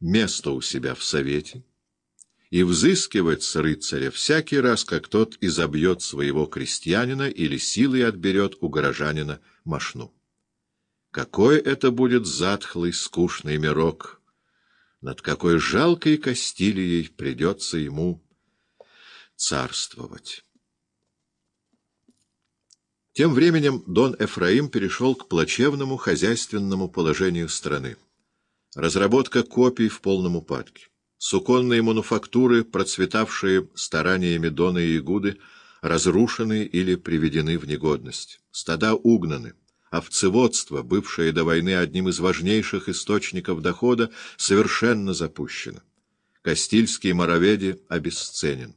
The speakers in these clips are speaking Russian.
место у себя в совете и взыскивать с рыцаря всякий раз, как тот изобьет своего крестьянина или силой отберет у горожанина мошну. Какой это будет затхлый, скучный мирок! Над какой жалкой Кастилией придется ему царствовать! Тем временем Дон Эфраим перешел к плачевному хозяйственному положению страны. Разработка копий в полном упадке. Суконные мануфактуры, процветавшие стараниями Дона и Игуды, разрушены или приведены в негодность. Стада угнаны. Овцеводство, бывшее до войны одним из важнейших источников дохода, совершенно запущено. Кастильский мороведи обесценен.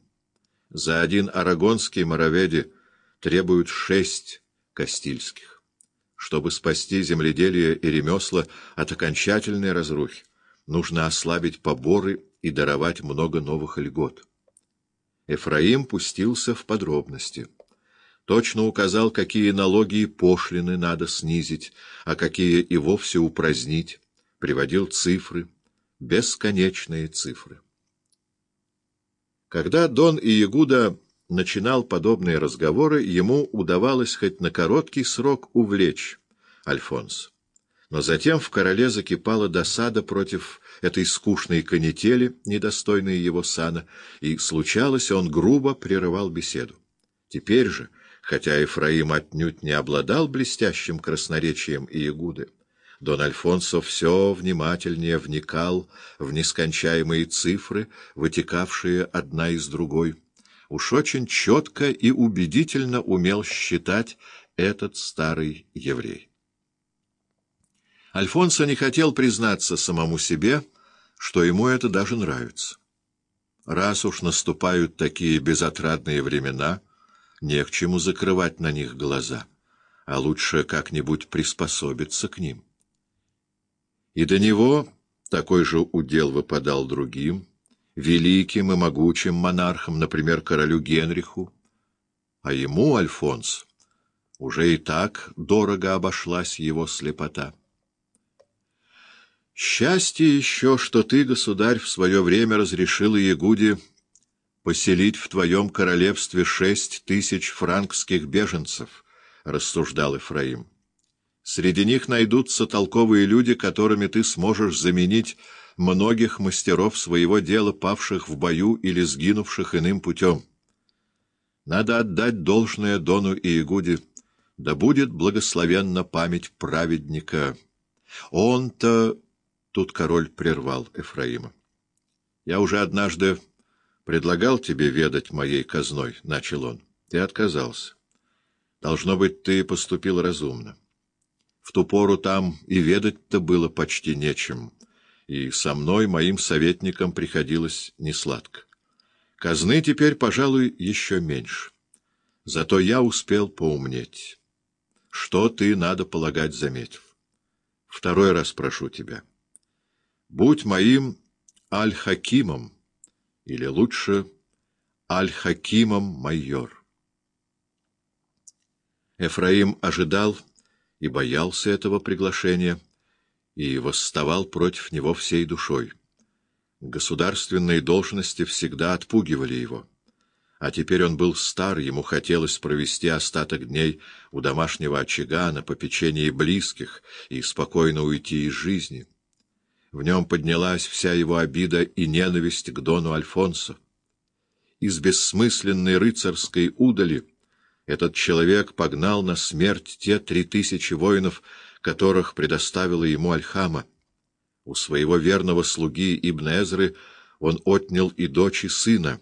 За один арагонский мороведи требуют шесть кастильских. Чтобы спасти земледелие и ремесла от окончательной разрухи, нужно ослабить поборы и даровать много новых льгот. Эфраим пустился в подробности. Точно указал, какие налоги и пошлины надо снизить, а какие и вовсе упразднить, приводил цифры, бесконечные цифры. Когда Дон и Ягуда начинал подобные разговоры, ему удавалось хоть на короткий срок увлечь Альфонс. Но затем в короле закипала досада против этой скучной канители, недостойной его сана, и случалось, он грубо прерывал беседу. Теперь же, хотя Ефраим отнюдь не обладал блестящим красноречием и Ягуды, Дон Альфонсо все внимательнее вникал в нескончаемые цифры, вытекавшие одна из другой уж очень четко и убедительно умел считать этот старый еврей. Альфонсо не хотел признаться самому себе, что ему это даже нравится. Раз уж наступают такие безотрадные времена, не к чему закрывать на них глаза, а лучше как-нибудь приспособиться к ним. И до него такой же удел выпадал другим — великим и могучим монархам, например, королю Генриху, а ему, Альфонс, уже и так дорого обошлась его слепота. Счастье еще, что ты, государь, в свое время разрешил Ягуде поселить в твоем королевстве шесть тысяч франкских беженцев, — рассуждал Ифраим. Среди них найдутся толковые люди, которыми ты сможешь заменить многих мастеров своего дела, павших в бою или сгинувших иным путем. Надо отдать должное Дону и Игуде, да будет благословенна память праведника. Он-то... Тут король прервал Эфраима. Я уже однажды предлагал тебе ведать моей казной, — начал он. Ты отказался. Должно быть, ты поступил разумно. В ту пору там и ведать-то было почти нечем и со мной, моим советникам, приходилось несладко. Казны теперь, пожалуй, еще меньше. Зато я успел поумнеть. Что ты, надо полагать, заметив. Второй раз прошу тебя. Будь моим Аль-Хакимом, или лучше Аль-Хакимом майор. Эфраим ожидал и боялся этого приглашения, и восставал против него всей душой. Государственные должности всегда отпугивали его. А теперь он был стар, ему хотелось провести остаток дней у домашнего очага на попечении близких и спокойно уйти из жизни. В нем поднялась вся его обида и ненависть к Дону Альфонсо. Из бессмысленной рыцарской удали этот человек погнал на смерть те три тысячи воинов, которых предоставила ему Альхама. У своего верного слуги Ибн Эзры он отнял и дочь, и сына,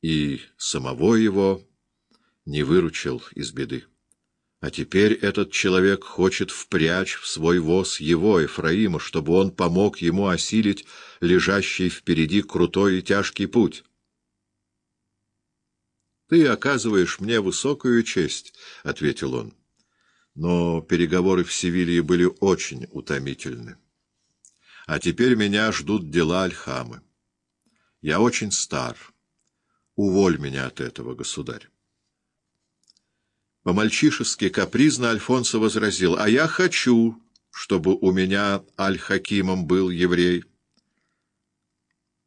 и самого его не выручил из беды. А теперь этот человек хочет впрячь в свой воз его, Ефраима, чтобы он помог ему осилить лежащий впереди крутой и тяжкий путь. — Ты оказываешь мне высокую честь, — ответил он но переговоры в Севилье были очень утомительны. А теперь меня ждут дела Альхамы. Я очень стар. Уволь меня от этого, государь. По-мальчишески капризно Альфонсо возразил, а я хочу, чтобы у меня Аль-Хакимом был еврей.